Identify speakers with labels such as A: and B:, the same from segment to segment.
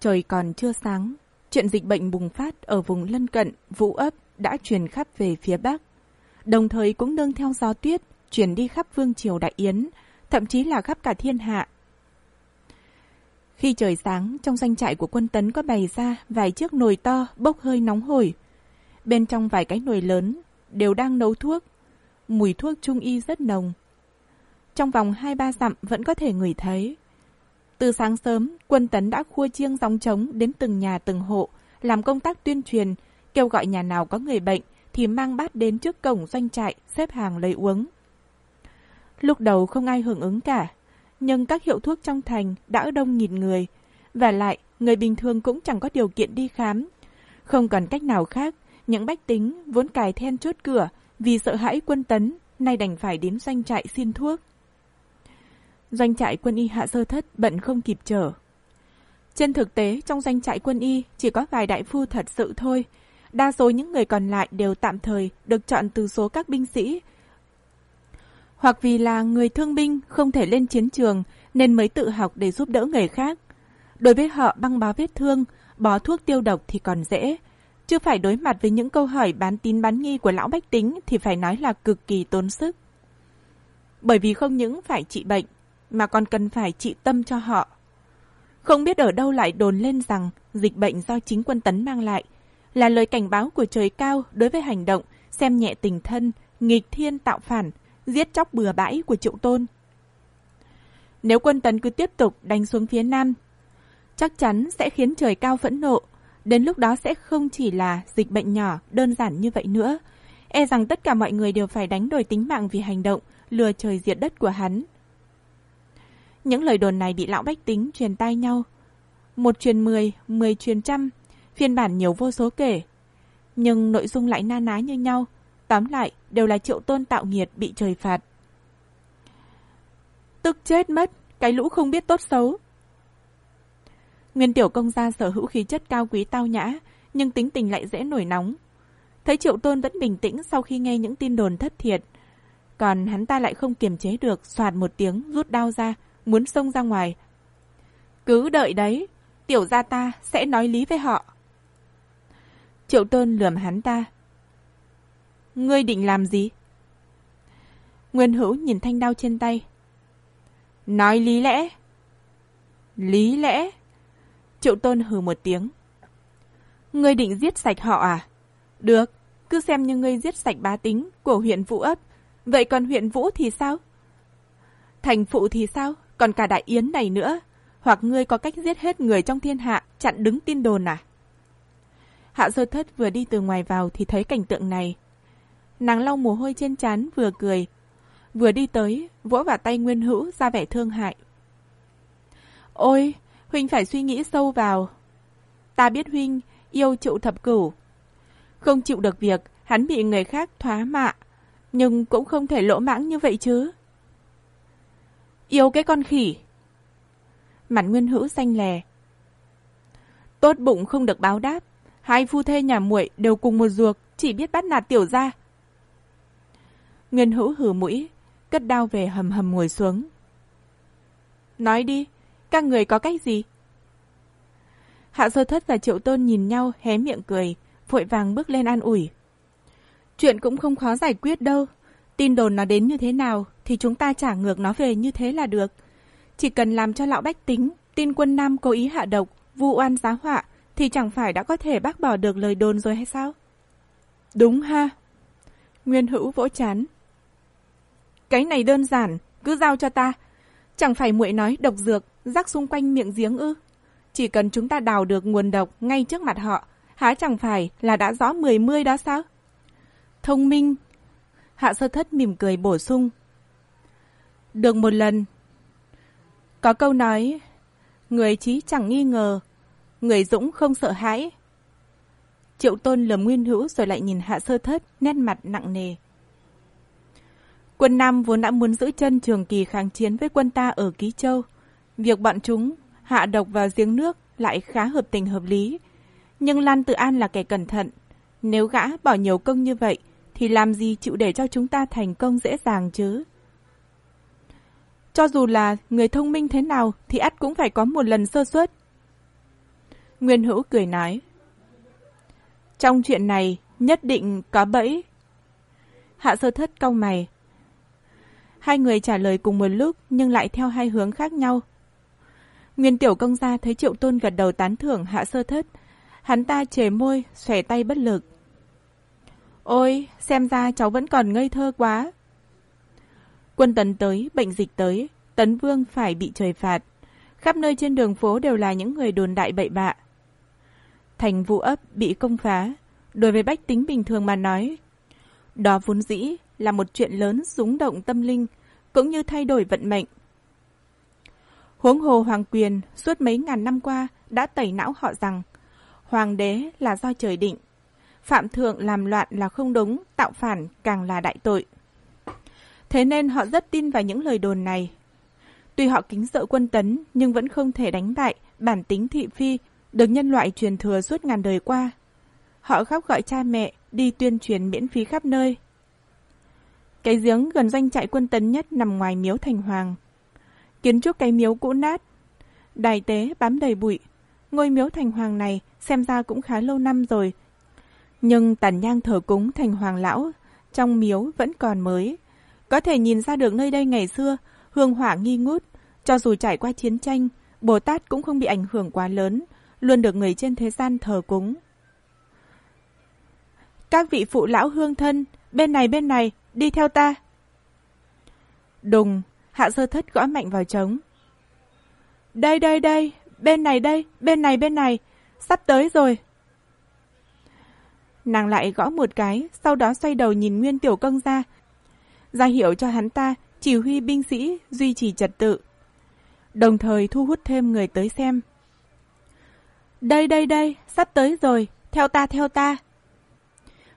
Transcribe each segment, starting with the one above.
A: Trời còn chưa sáng, chuyện dịch bệnh bùng phát ở vùng lân cận, Vũ ấp đã truyền khắp về phía Bắc. Đồng thời cũng nương theo gió tuyết, truyền đi khắp vương triều Đại Yến, thậm chí là khắp cả thiên hạ. Khi trời sáng, trong doanh trại của quân tấn có bày ra vài chiếc nồi to bốc hơi nóng hổi. Bên trong vài cái nồi lớn đều đang nấu thuốc. Mùi thuốc trung y rất nồng. Trong vòng 2-3 dặm vẫn có thể ngửi thấy. Từ sáng sớm, quân tấn đã khua chiêng gióng trống đến từng nhà từng hộ, làm công tác tuyên truyền, kêu gọi nhà nào có người bệnh thì mang bát đến trước cổng doanh trại xếp hàng lấy uống. Lúc đầu không ai hưởng ứng cả, nhưng các hiệu thuốc trong thành đã đông nghìn người, và lại người bình thường cũng chẳng có điều kiện đi khám. Không còn cách nào khác, những bách tính vốn cài then chốt cửa vì sợ hãi quân tấn, nay đành phải đến doanh trại xin thuốc. Doanh trại quân y hạ sơ thất bận không kịp chờ. Trên thực tế, trong doanh trại quân y chỉ có vài đại phu thật sự thôi. Đa số những người còn lại đều tạm thời được chọn từ số các binh sĩ. Hoặc vì là người thương binh không thể lên chiến trường nên mới tự học để giúp đỡ người khác. Đối với họ băng bó vết thương, bó thuốc tiêu độc thì còn dễ. Chưa phải đối mặt với những câu hỏi bán tín bán nghi của lão bách tính thì phải nói là cực kỳ tốn sức. Bởi vì không những phải trị bệnh, mà còn cần phải trị tâm cho họ. Không biết ở đâu lại đồn lên rằng dịch bệnh do chính quân tấn mang lại là lời cảnh báo của trời cao đối với hành động xem nhẹ tình thân, nghịch thiên tạo phản, giết chóc bừa bãi của triệu tôn. Nếu quân tấn cứ tiếp tục đánh xuống phía nam, chắc chắn sẽ khiến trời cao phẫn nộ. Đến lúc đó sẽ không chỉ là dịch bệnh nhỏ đơn giản như vậy nữa. E rằng tất cả mọi người đều phải đánh đổi tính mạng vì hành động lừa trời diệt đất của hắn. Những lời đồn này bị lão bách tính truyền tai nhau. Một truyền mười, mười truyền trăm, phiên bản nhiều vô số kể. Nhưng nội dung lại na ná như nhau. Tóm lại, đều là triệu tôn tạo nghiệt bị trời phạt. Tức chết mất, cái lũ không biết tốt xấu. Nguyên tiểu công gia sở hữu khí chất cao quý tao nhã, nhưng tính tình lại dễ nổi nóng. Thấy triệu tôn vẫn bình tĩnh sau khi nghe những tin đồn thất thiệt. Còn hắn ta lại không kiềm chế được, soạt một tiếng, rút đao ra, muốn xông ra ngoài. Cứ đợi đấy, tiểu gia ta sẽ nói lý với họ. Triệu tôn lườm hắn ta. Ngươi định làm gì? Nguyên hữu nhìn thanh đao trên tay. Nói lý lẽ. Lý lẽ? Triệu tôn hừ một tiếng. Ngươi định giết sạch họ à? Được, cứ xem như ngươi giết sạch bá tính của huyện Vũ ấp. Vậy còn huyện Vũ thì sao? Thành phụ thì sao? Còn cả đại yến này nữa. Hoặc ngươi có cách giết hết người trong thiên hạ, chặn đứng tin đồn à? Hạ sơ thất vừa đi từ ngoài vào thì thấy cảnh tượng này. Nàng lau mồ hôi trên trán vừa cười. Vừa đi tới, vỗ vào tay Nguyên Hữu ra vẻ thương hại. Ôi, Huynh phải suy nghĩ sâu vào. Ta biết Huynh yêu trụ thập cửu. Không chịu được việc hắn bị người khác thoá mạ, nhưng cũng không thể lỗ mãng như vậy chứ. Yêu cái con khỉ. Mặt nguyên hữu xanh lè. Tốt bụng không được báo đáp. Hai phu thê nhà muội đều cùng một ruột, chỉ biết bắt nạt tiểu gia. Nguyên hữu hử mũi, cất đao về hầm hầm ngồi xuống. Nói đi, các người có cách gì? Hạ sơ thất và triệu tôn nhìn nhau hé miệng cười, vội vàng bước lên an ủi. Chuyện cũng không khó giải quyết đâu. Tin đồn nó đến như thế nào thì chúng ta trả ngược nó về như thế là được. Chỉ cần làm cho lão bách tính, tin quân Nam cố ý hạ độc, vu oan giá họa, thì chẳng phải đã có thể bác bỏ được lời đồn rồi hay sao? Đúng ha. Nguyên hữu vỗ chán. Cái này đơn giản, cứ giao cho ta. Chẳng phải muội nói độc dược, rắc xung quanh miệng giếng ư. Chỉ cần chúng ta đào được nguồn độc ngay trước mặt họ, há chẳng phải là đã rõ mười mươi đó sao? Thông minh. Hạ sơ thất mỉm cười bổ sung. Được một lần. Có câu nói, người trí chẳng nghi ngờ, người dũng không sợ hãi. Triệu tôn lầm nguyên hữu rồi lại nhìn hạ sơ thất, nét mặt nặng nề. Quân Nam vốn đã muốn giữ chân trường kỳ kháng chiến với quân ta ở Ký Châu. Việc bọn chúng hạ độc vào giếng nước lại khá hợp tình hợp lý. Nhưng Lan Tự An là kẻ cẩn thận. Nếu gã bỏ nhiều công như vậy, thì làm gì chịu để cho chúng ta thành công dễ dàng chứ? Cho dù là người thông minh thế nào thì ắt cũng phải có một lần sơ suất. Nguyên Hữu cười nói. Trong chuyện này, nhất định có bẫy. Hạ sơ thất cau mày. Hai người trả lời cùng một lúc nhưng lại theo hai hướng khác nhau. Nguyên tiểu công gia thấy triệu tôn gật đầu tán thưởng hạ sơ thất. Hắn ta chề môi, xòe tay bất lực. Ôi, xem ra cháu vẫn còn ngây thơ quá. Quân tấn tới, bệnh dịch tới, tấn vương phải bị trời phạt. Khắp nơi trên đường phố đều là những người đồn đại bậy bạ. Thành vụ ấp bị công phá. Đối với bách tính bình thường mà nói, đó vốn dĩ là một chuyện lớn rúng động tâm linh, cũng như thay đổi vận mệnh. Huống hồ Hoàng Quyền suốt mấy ngàn năm qua đã tẩy não họ rằng Hoàng đế là do trời định, phạm thượng làm loạn là không đúng, tạo phản càng là đại tội. Thế nên họ rất tin vào những lời đồn này. Tuy họ kính sợ quân tấn nhưng vẫn không thể đánh bại bản tính thị phi được nhân loại truyền thừa suốt ngàn đời qua. Họ khóc gọi cha mẹ đi tuyên truyền miễn phí khắp nơi. Cái giếng gần doanh trại quân tấn nhất nằm ngoài miếu thành hoàng. Kiến trúc cái miếu cũ nát, đài tế bám đầy bụi. Ngôi miếu thành hoàng này xem ra cũng khá lâu năm rồi. Nhưng tàn nhang thờ cúng thành hoàng lão trong miếu vẫn còn mới. Có thể nhìn ra được nơi đây ngày xưa hương hỏa nghi ngút, cho dù trải qua chiến tranh, Bồ Tát cũng không bị ảnh hưởng quá lớn, luôn được người trên thế gian thờ cúng. Các vị phụ lão hương thân, bên này bên này, đi theo ta. Đùng, hạ sơ thất gõ mạnh vào trống. Đây đây đây, bên này đây, bên này bên này, sắp tới rồi. Nàng lại gõ một cái, sau đó xoay đầu nhìn Nguyên Tiểu Công ra, ra hiệu cho hắn ta chỉ huy binh sĩ duy trì trật tự, đồng thời thu hút thêm người tới xem. Đây đây đây, sắp tới rồi, theo ta theo ta.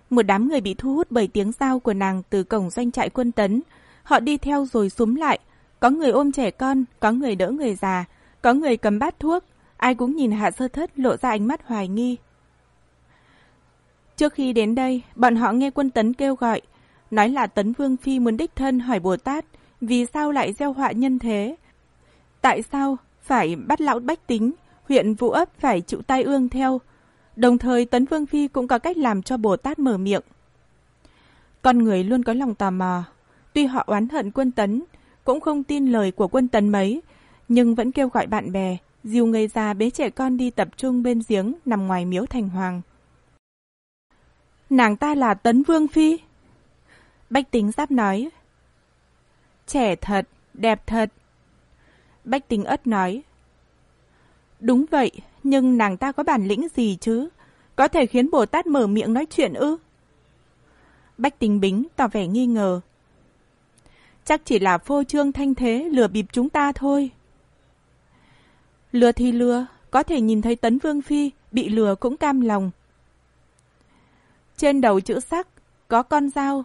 A: Một đám người bị thu hút bởi tiếng giao của nàng từ cổng doanh trại quân tấn. Họ đi theo rồi súng lại. Có người ôm trẻ con, có người đỡ người già, có người cầm bát thuốc. Ai cũng nhìn hạ sơ thất lộ ra ánh mắt hoài nghi. Trước khi đến đây, bọn họ nghe quân tấn kêu gọi, nói là tấn vương phi muốn đích thân hỏi Bồ Tát vì sao lại gieo họa nhân thế. Tại sao phải bắt lão bách tính, huyện Vũ ấp phải chịu tai ương theo, Đồng thời Tấn Vương Phi cũng có cách làm cho Bồ Tát mở miệng. Con người luôn có lòng tò mò. Tuy họ oán hận quân Tấn, cũng không tin lời của quân Tấn mấy, nhưng vẫn kêu gọi bạn bè, dìu người già bế trẻ con đi tập trung bên giếng nằm ngoài miếu thành hoàng. Nàng ta là Tấn Vương Phi. Bách tính giáp nói. Trẻ thật, đẹp thật. Bách tính ất nói. Đúng vậy, nhưng nàng ta có bản lĩnh gì chứ? Có thể khiến Bồ Tát mở miệng nói chuyện ư? Bách tính Bính tỏ vẻ nghi ngờ. Chắc chỉ là phô trương thanh thế lừa bịp chúng ta thôi. Lừa thì lừa, có thể nhìn thấy Tấn Vương Phi bị lừa cũng cam lòng. Trên đầu chữ sắc có con dao.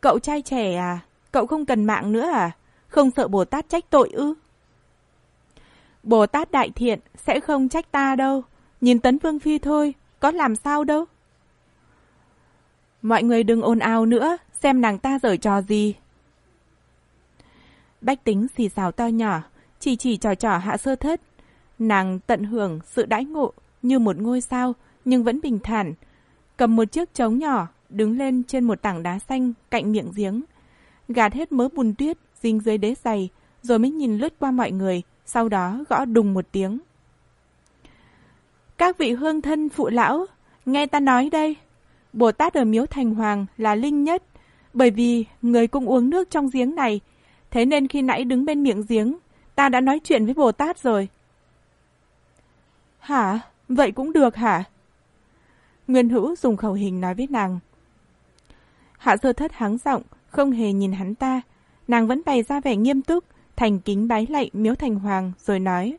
A: Cậu trai trẻ à? Cậu không cần mạng nữa à? Không sợ Bồ Tát trách tội ư? Bồ Tát Đại Thiện sẽ không trách ta đâu. Nhìn Tấn Vương Phi thôi, có làm sao đâu. Mọi người đừng ồn ào nữa, xem nàng ta giở trò gì. Bách tính xì xào to nhỏ, chỉ chỉ trò trò hạ sơ thất. Nàng tận hưởng sự đãi ngộ như một ngôi sao, nhưng vẫn bình thản. Cầm một chiếc trống nhỏ, đứng lên trên một tảng đá xanh cạnh miệng giếng. Gạt hết mớ bùn tuyết, dính dưới đế giày, rồi mới nhìn lướt qua mọi người, sau đó gõ đùng một tiếng. Các vị hương thân phụ lão, nghe ta nói đây. Bồ Tát ở miếu thành hoàng là linh nhất, bởi vì người cũng uống nước trong giếng này. Thế nên khi nãy đứng bên miệng giếng, ta đã nói chuyện với Bồ Tát rồi. Hả? Vậy cũng được hả? Nguyên Hữu dùng khẩu hình nói với nàng. Hạ sơ thất hắng giọng, không hề nhìn hắn ta. Nàng vẫn bày ra vẻ nghiêm túc, thành kính bái lạy miếu thành hoàng rồi nói.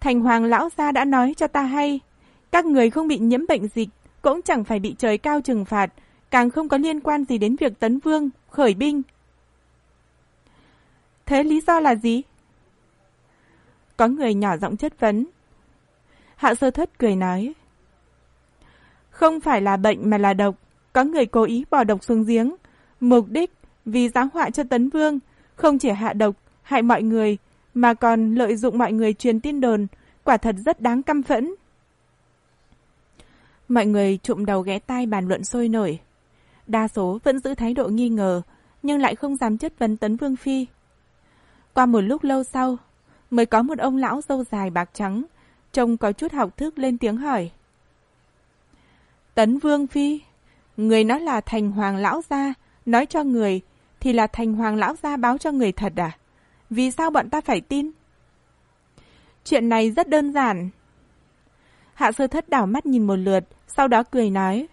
A: Thành hoàng lão gia đã nói cho ta hay, các người không bị nhiễm bệnh dịch, cũng chẳng phải bị trời cao trừng phạt, càng không có liên quan gì đến việc tấn vương, khởi binh. Thế lý do là gì? Có người nhỏ giọng chất vấn. Hạ sơ thất cười nói. Không phải là bệnh mà là độc, có người cố ý bỏ độc xuống giếng, mục đích vì giáng họa cho tấn vương, không chỉ hạ độc, hại mọi người, mà còn lợi dụng mọi người truyền tin đồn, quả thật rất đáng căm phẫn. Mọi người trụm đầu ghé tai bàn luận sôi nổi. Đa số vẫn giữ thái độ nghi ngờ, nhưng lại không dám chất vấn Tấn Vương Phi. Qua một lúc lâu sau, mới có một ông lão dâu dài bạc trắng, trông có chút học thức lên tiếng hỏi. Tấn Vương Phi, người nói là thành hoàng lão gia, nói cho người, thì là thành hoàng lão gia báo cho người thật à? Vì sao bọn ta phải tin? Chuyện này rất đơn giản. Hạ sơ thất đảo mắt nhìn một lượt, sau đó cười nói.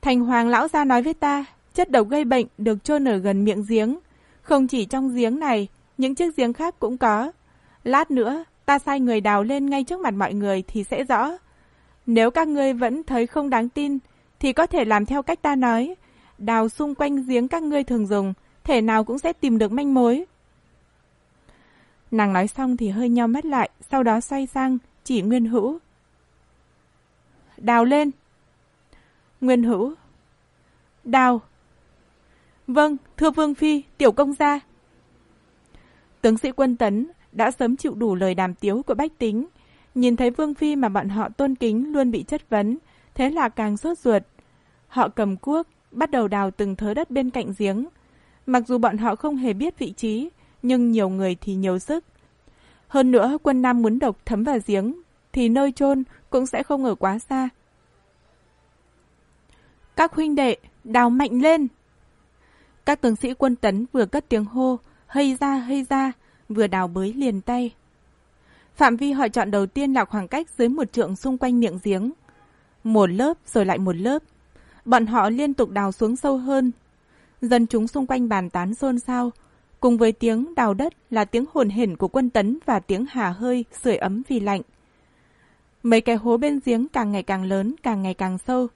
A: Thành hoàng lão gia nói với ta, chất độc gây bệnh được chôn ở gần miệng giếng. Không chỉ trong giếng này, những chiếc giếng khác cũng có. Lát nữa, ta sai người đào lên ngay trước mặt mọi người thì sẽ rõ. Nếu các ngươi vẫn thấy không đáng tin, thì có thể làm theo cách ta nói. Đào xung quanh giếng các ngươi thường dùng, thể nào cũng sẽ tìm được manh mối. Nàng nói xong thì hơi nhau mắt lại, sau đó xoay sang, chỉ Nguyên Hữu. Đào lên. Nguyên Hữu. Đào. Vâng, thưa Vương Phi, tiểu công gia. Tướng sĩ quân tấn đã sớm chịu đủ lời đàm tiếu của bách tính. Nhìn thấy Vương Phi mà bọn họ tôn kính luôn bị chất vấn, thế là càng sốt ruột. Họ cầm cuốc, bắt đầu đào từng thớ đất bên cạnh giếng. Mặc dù bọn họ không hề biết vị trí, nhưng nhiều người thì nhiều sức. Hơn nữa, quân Nam muốn độc thấm vào giếng, thì nơi chôn cũng sẽ không ở quá xa. Các huynh đệ, đào mạnh lên! Các tướng sĩ quân tấn vừa cất tiếng hô, hây ra hây ra, vừa đào bới liền tay. Phạm vi họ chọn đầu tiên là khoảng cách dưới một trượng xung quanh miệng giếng. Một lớp rồi lại một lớp. Bọn họ liên tục đào xuống sâu hơn. Dân chúng xung quanh bàn tán xôn xao. Cùng với tiếng đào đất là tiếng hồn hển của quân tấn và tiếng hà hơi sưởi ấm vì lạnh. Mấy cái hố bên giếng càng ngày càng lớn, càng ngày càng sâu.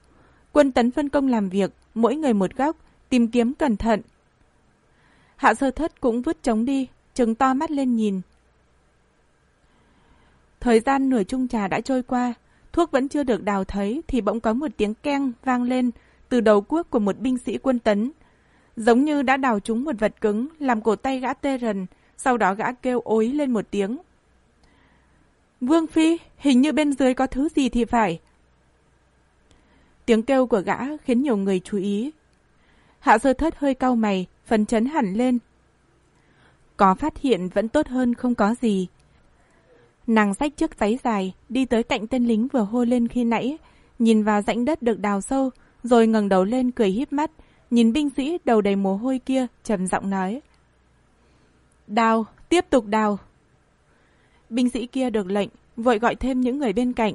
A: Quân tấn phân công làm việc, mỗi người một góc, tìm kiếm cẩn thận. Hạ sơ thất cũng vứt trống đi, trừng to mắt lên nhìn. Thời gian nửa chung trà đã trôi qua, thuốc vẫn chưa được đào thấy thì bỗng có một tiếng keng vang lên từ đầu cuốc của một binh sĩ quân tấn. Giống như đã đào trúng một vật cứng, làm cổ tay gã tê rần, sau đó gã kêu ối lên một tiếng. Vương Phi, hình như bên dưới có thứ gì thì phải. Tiếng kêu của gã khiến nhiều người chú ý. Hạ sơ thất hơi cau mày, phấn chấn hẳn lên. Có phát hiện vẫn tốt hơn không có gì. Nàng xách chiếc váy dài, đi tới cạnh tên lính vừa hô lên khi nãy, nhìn vào rãnh đất được đào sâu, rồi ngẩng đầu lên cười híp mắt, nhìn binh sĩ đầu đầy mồ hôi kia, trầm giọng nói. Đào, tiếp tục đào. Binh sĩ kia được lệnh, vội gọi thêm những người bên cạnh.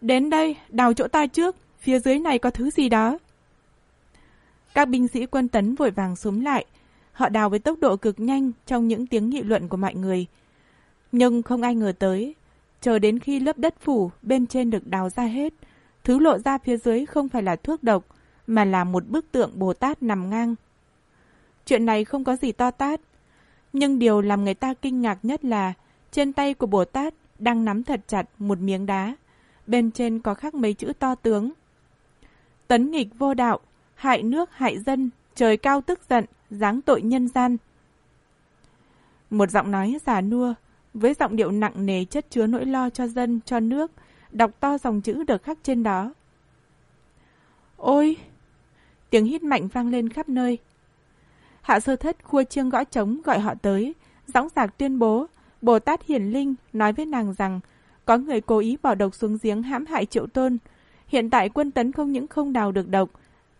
A: Đến đây, đào chỗ ta trước, phía dưới này có thứ gì đó. Các binh sĩ quân tấn vội vàng xuống lại. Họ đào với tốc độ cực nhanh trong những tiếng nghị luận của mọi người. Nhưng không ai ngờ tới, chờ đến khi lớp đất phủ bên trên được đào ra hết, thứ lộ ra phía dưới không phải là thuốc độc, mà là một bức tượng Bồ Tát nằm ngang. Chuyện này không có gì to tát, nhưng điều làm người ta kinh ngạc nhất là trên tay của Bồ Tát đang nắm thật chặt một miếng đá, bên trên có khắc mấy chữ to tướng. Tấn nghịch vô đạo, hại nước hại dân, trời cao tức giận, giáng tội nhân gian. Một giọng nói giả nua, với giọng điệu nặng nề chất chứa nỗi lo cho dân, cho nước, đọc to dòng chữ được khắc trên đó. Ôi! Tiếng hít mạnh vang lên khắp nơi. Hạ sơ thất khua chiêng gõ trống gọi họ tới, dõng dạc tuyên bố, Bồ Tát Hiển Linh nói với nàng rằng có người cố ý bỏ độc xuống giếng hãm hại triệu tôn. Hiện tại quân tấn không những không đào được độc,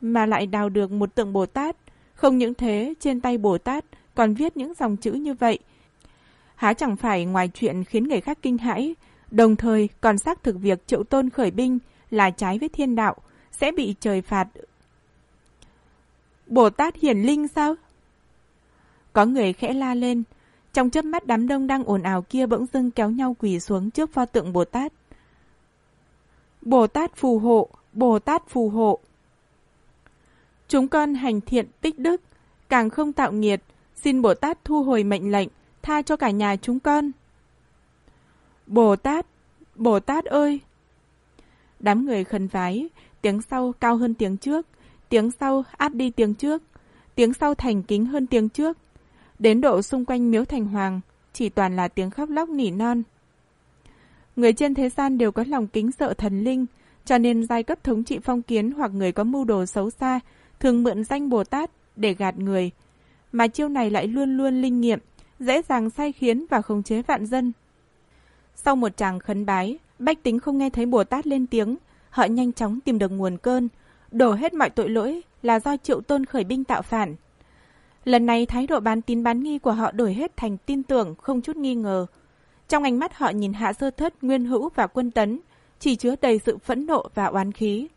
A: mà lại đào được một tượng Bồ Tát. Không những thế, trên tay Bồ Tát còn viết những dòng chữ như vậy. Há chẳng phải ngoài chuyện khiến người khác kinh hãi, đồng thời còn xác thực việc triệu tôn khởi binh là trái với thiên đạo, sẽ bị trời phạt. Bồ Tát hiển linh sao? Có người khẽ la lên, trong chớp mắt đám đông đang ồn ào kia bỗng dưng kéo nhau quỳ xuống trước pho tượng Bồ Tát. Bồ Tát phù hộ, Bồ Tát phù hộ. Chúng con hành thiện tích đức, càng không tạo nghiệt, xin Bồ Tát thu hồi mệnh lệnh, tha cho cả nhà chúng con. Bồ Tát, Bồ Tát ơi! Đám người khẩn vái, tiếng sau cao hơn tiếng trước, tiếng sau áp đi tiếng trước, tiếng sau thành kính hơn tiếng trước. Đến độ xung quanh miếu thành hoàng, chỉ toàn là tiếng khóc lóc nỉ non. Người trên thế gian đều có lòng kính sợ thần linh, cho nên giai cấp thống trị phong kiến hoặc người có mưu đồ xấu xa thường mượn danh Bồ Tát để gạt người. Mà chiêu này lại luôn luôn linh nghiệm, dễ dàng sai khiến và khống chế vạn dân. Sau một tràng khấn bái, bách tính không nghe thấy Bồ Tát lên tiếng, họ nhanh chóng tìm được nguồn cơn, đổ hết mọi tội lỗi là do triệu tôn khởi binh tạo phản. Lần này thái độ bán tín bán nghi của họ đổi hết thành tin tưởng không chút nghi ngờ. Trong ánh mắt họ nhìn hạ sơ thất, nguyên hữu và quân tấn, chỉ chứa đầy sự phẫn nộ và oán khí.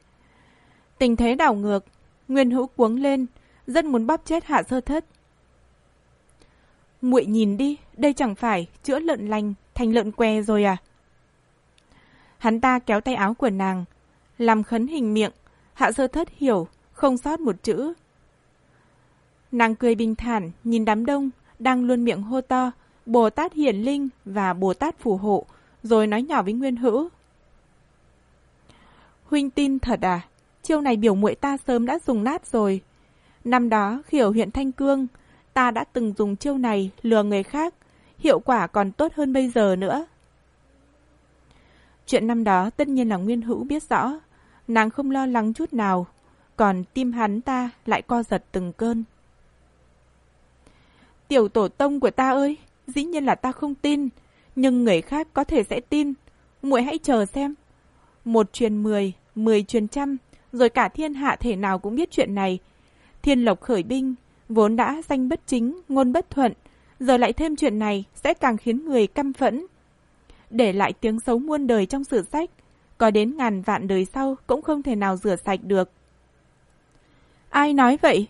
A: Tình thế đảo ngược, nguyên hữu cuống lên, dân muốn bóp chết hạ sơ thất muội nhìn đi, đây chẳng phải chữa lợn lành thành lợn que rồi à? Hắn ta kéo tay áo của nàng, làm khấn hình miệng, hạ sơ thất hiểu, không sót một chữ. Nàng cười bình thản, nhìn đám đông, đang luôn miệng hô to, Bồ Tát Hiển Linh và Bồ Tát Phù Hộ, rồi nói nhỏ với Nguyên Hữu. Huynh tin thật à? Chiêu này biểu muội ta sớm đã dùng nát rồi. Năm đó, khi ở huyện Thanh Cương, ta đã từng dùng chiêu này lừa người khác, hiệu quả còn tốt hơn bây giờ nữa. Chuyện năm đó tất nhiên là Nguyên Hữu biết rõ, nàng không lo lắng chút nào, còn tim hắn ta lại co giật từng cơn. Tiểu tổ tông của ta ơi, dĩ nhiên là ta không tin, nhưng người khác có thể sẽ tin. muội hãy chờ xem. Một truyền mười, mười truyền trăm, rồi cả thiên hạ thể nào cũng biết chuyện này. Thiên lộc khởi binh, vốn đã danh bất chính, ngôn bất thuận, giờ lại thêm chuyện này sẽ càng khiến người căm phẫn. Để lại tiếng xấu muôn đời trong sử sách, có đến ngàn vạn đời sau cũng không thể nào rửa sạch được. Ai nói vậy?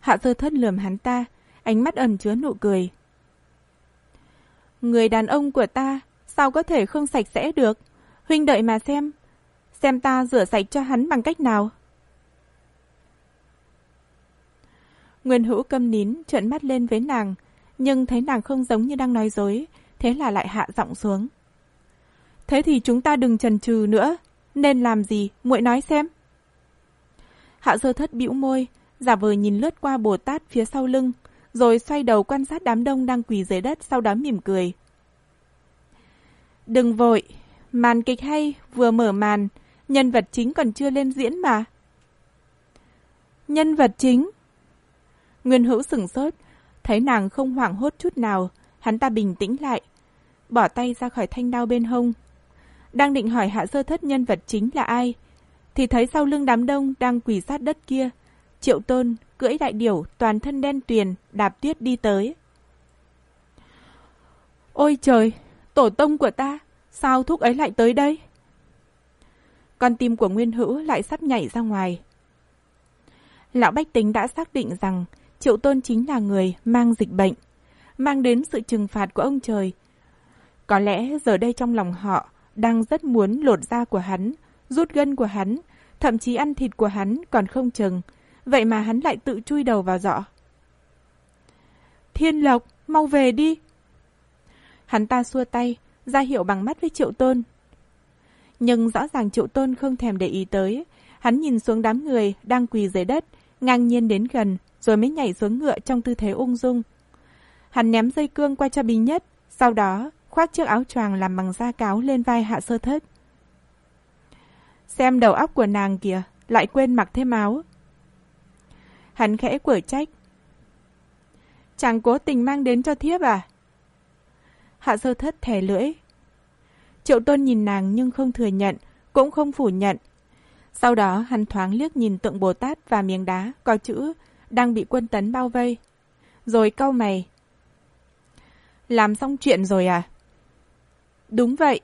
A: Hạ sơ thất lườm hắn ta, ánh mắt ẩn chứa nụ cười. Người đàn ông của ta, sao có thể không sạch sẽ được? Huynh đợi mà xem, xem ta rửa sạch cho hắn bằng cách nào. Nguyên hữu câm nín, trợn mắt lên với nàng, nhưng thấy nàng không giống như đang nói dối, thế là lại hạ giọng xuống. Thế thì chúng ta đừng chần chừ nữa, nên làm gì, muội nói xem. Hạ sơ thất bĩu môi, giả vờ nhìn lướt qua Bồ Tát phía sau lưng, rồi xoay đầu quan sát đám đông đang quỳ dưới đất sau đó mỉm cười. Đừng vội, màn kịch hay, vừa mở màn, nhân vật chính còn chưa lên diễn mà. Nhân vật chính? Nguyên hữu sừng sốt, thấy nàng không hoảng hốt chút nào, hắn ta bình tĩnh lại, bỏ tay ra khỏi thanh đao bên hông. Đang định hỏi hạ sơ thất nhân vật chính là ai, thì thấy sau lưng đám đông đang quỳ sát đất kia, triệu tôn cưỡi đại điểu toàn thân đen tuyền, đạp tuyết đi tới. Ôi trời, tổ tông của ta, sao thúc ấy lại tới đây? Con tim của Nguyên Hữu lại sắp nhảy ra ngoài. Lão Bách Tính đã xác định rằng Triệu Tôn chính là người mang dịch bệnh, mang đến sự trừng phạt của ông trời. Có lẽ giờ đây trong lòng họ đang rất muốn lột da của hắn, rút gân của hắn, thậm chí ăn thịt của hắn còn không chừng, vậy mà hắn lại tự chui đầu vào giỏ. Thiên Lộc, mau về đi! Hắn ta xua tay, ra hiệu bằng mắt với Triệu Tôn. Nhưng rõ ràng Triệu Tôn không thèm để ý tới, hắn nhìn xuống đám người đang quỳ dưới đất, ngang nhiên đến gần, rồi mới nhảy xuống ngựa trong tư thế ung dung. Hắn ném dây cương qua cho Bình Nhất, sau đó khoác chiếc áo choàng làm bằng da cáo lên vai hạ sơ thất. Xem đầu óc của nàng kìa, lại quên mặc thêm áo. Hắn khẽ quở trách. Chàng cố tình mang đến cho thiếp à? Hạ sơ thất thẻ lưỡi. Triệu tôn nhìn nàng nhưng không thừa nhận, cũng không phủ nhận. Sau đó hắn thoáng liếc nhìn tượng Bồ Tát và miếng đá có chữ đang bị quân tấn bao vây. Rồi cau mày. Làm xong chuyện rồi à? Đúng vậy.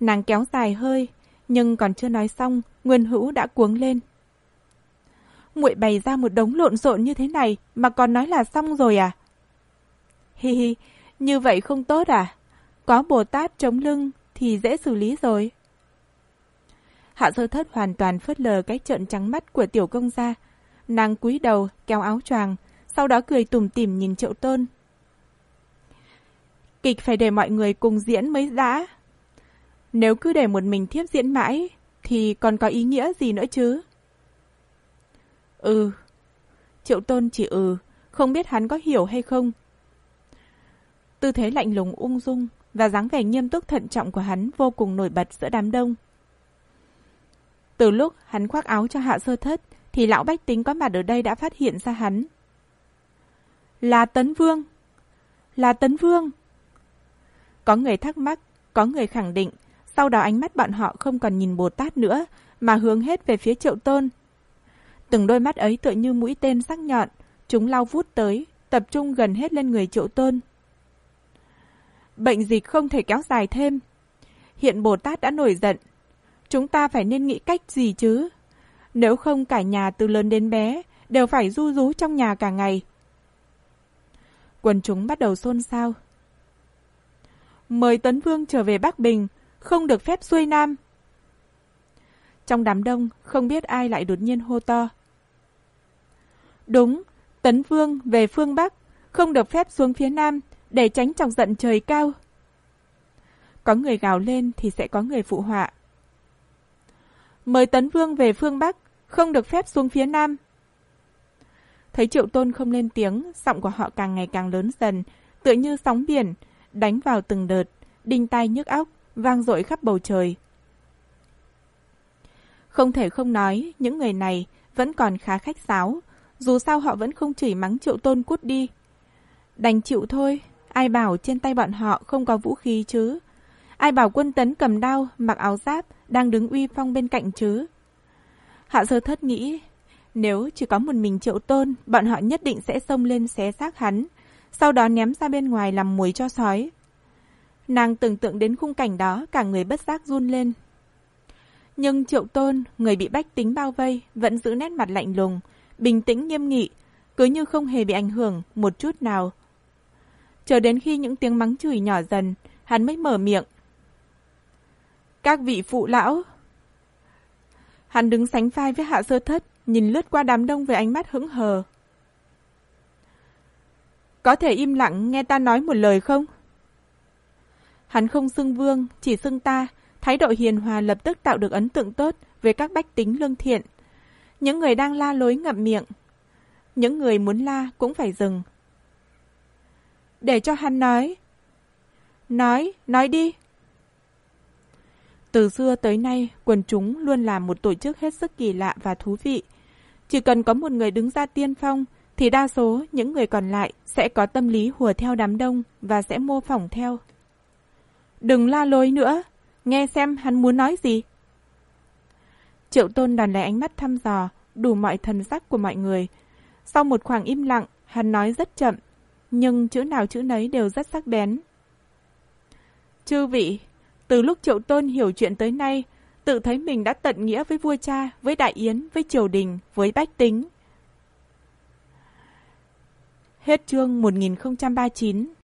A: Nàng kéo dài hơi, nhưng còn chưa nói xong, Nguyên Hữu đã cuống lên muội bày ra một đống lộn xộn như thế này mà còn nói là xong rồi à? Hi hi, như vậy không tốt à? Có Bồ Tát chống lưng thì dễ xử lý rồi. Hạ sơ thất hoàn toàn phớt lờ cái trợn trắng mắt của tiểu công gia. Nàng cúi đầu, kéo áo choàng, sau đó cười tủm tỉm nhìn triệu tôn. Kịch phải để mọi người cùng diễn mới đã. Nếu cứ để một mình thiếp diễn mãi, thì còn có ý nghĩa gì nữa chứ? Ừ. Triệu Tôn chỉ ừ, không biết hắn có hiểu hay không. Tư thế lạnh lùng ung dung và dáng vẻ nghiêm túc thận trọng của hắn vô cùng nổi bật giữa đám đông. Từ lúc hắn khoác áo cho hạ sơ thất, thì lão bách tính có mặt ở đây đã phát hiện ra hắn. Là Tấn Vương! Là Tấn Vương! Có người thắc mắc, có người khẳng định, sau đó ánh mắt bọn họ không còn nhìn Bồ Tát nữa, mà hướng hết về phía triệu tôn. Từng đôi mắt ấy tựa như mũi tên sắc nhọn, chúng lao vút tới, tập trung gần hết lên người triệu tôn. Bệnh dịch không thể kéo dài thêm. Hiện Bồ Tát đã nổi giận. Chúng ta phải nên nghĩ cách gì chứ? Nếu không cả nhà từ lớn đến bé đều phải du rú trong nhà cả ngày. Quần chúng bắt đầu xôn xao. Mời Tấn Vương trở về Bắc Bình, không được phép xuôi Nam. Trong đám đông, không biết ai lại đột nhiên hô to. Đúng, Tấn Vương về phương Bắc, không được phép xuống phía Nam, để tránh chọc giận trời cao. Có người gào lên thì sẽ có người phụ họa. Mời Tấn Vương về phương Bắc, không được phép xuống phía Nam. Thấy Triệu Tôn không lên tiếng, giọng của họ càng ngày càng lớn dần, tựa như sóng biển, đánh vào từng đợt, đinh tai nhức óc, vang dội khắp bầu trời. Không thể không nói, những người này vẫn còn khá khách sáo, dù sao họ vẫn không chỉ mắng Triệu Tôn cút đi. Đành chịu thôi, ai bảo trên tay bọn họ không có vũ khí chứ? Ai bảo quân tấn cầm đao, mặc áo giáp, đang đứng uy phong bên cạnh chứ? Hạ sơ thất nghĩ, nếu chỉ có một mình triệu tôn, bọn họ nhất định sẽ xông lên xé xác hắn, sau đó ném ra bên ngoài làm muối cho sói. Nàng tưởng tượng đến khung cảnh đó, cả người bất giác run lên. Nhưng triệu tôn, người bị bách tính bao vây, vẫn giữ nét mặt lạnh lùng, bình tĩnh nghiêm nghị, cứ như không hề bị ảnh hưởng một chút nào. Chờ đến khi những tiếng mắng chửi nhỏ dần, hắn mới mở miệng. Các vị phụ lão, Hắn đứng sánh vai với hạ sơ thất, nhìn lướt qua đám đông với ánh mắt hững hờ. Có thể im lặng nghe ta nói một lời không? Hắn không xưng vương, chỉ xưng ta, thái độ hiền hòa lập tức tạo được ấn tượng tốt với các bách tính lương thiện. Những người đang la lối ngậm miệng. Những người muốn la cũng phải dừng. Để cho hắn nói. Nói, nói đi. Từ xưa tới nay, quần chúng luôn là một tổ chức hết sức kỳ lạ và thú vị. Chỉ cần có một người đứng ra tiên phong, thì đa số những người còn lại sẽ có tâm lý hùa theo đám đông và sẽ mô phỏng theo. Đừng la lối nữa, nghe xem hắn muốn nói gì. Triệu tôn đàn lấy ánh mắt thăm dò, đủ mọi thần sắc của mọi người. Sau một khoảng im lặng, hắn nói rất chậm, nhưng chữ nào chữ nấy đều rất sắc bén. Chư vị, từ lúc Triệu Tôn hiểu chuyện tới nay, tự thấy mình đã tận nghĩa với vua cha, với đại yến, với triều đình, với bách tính. Hết chương 1039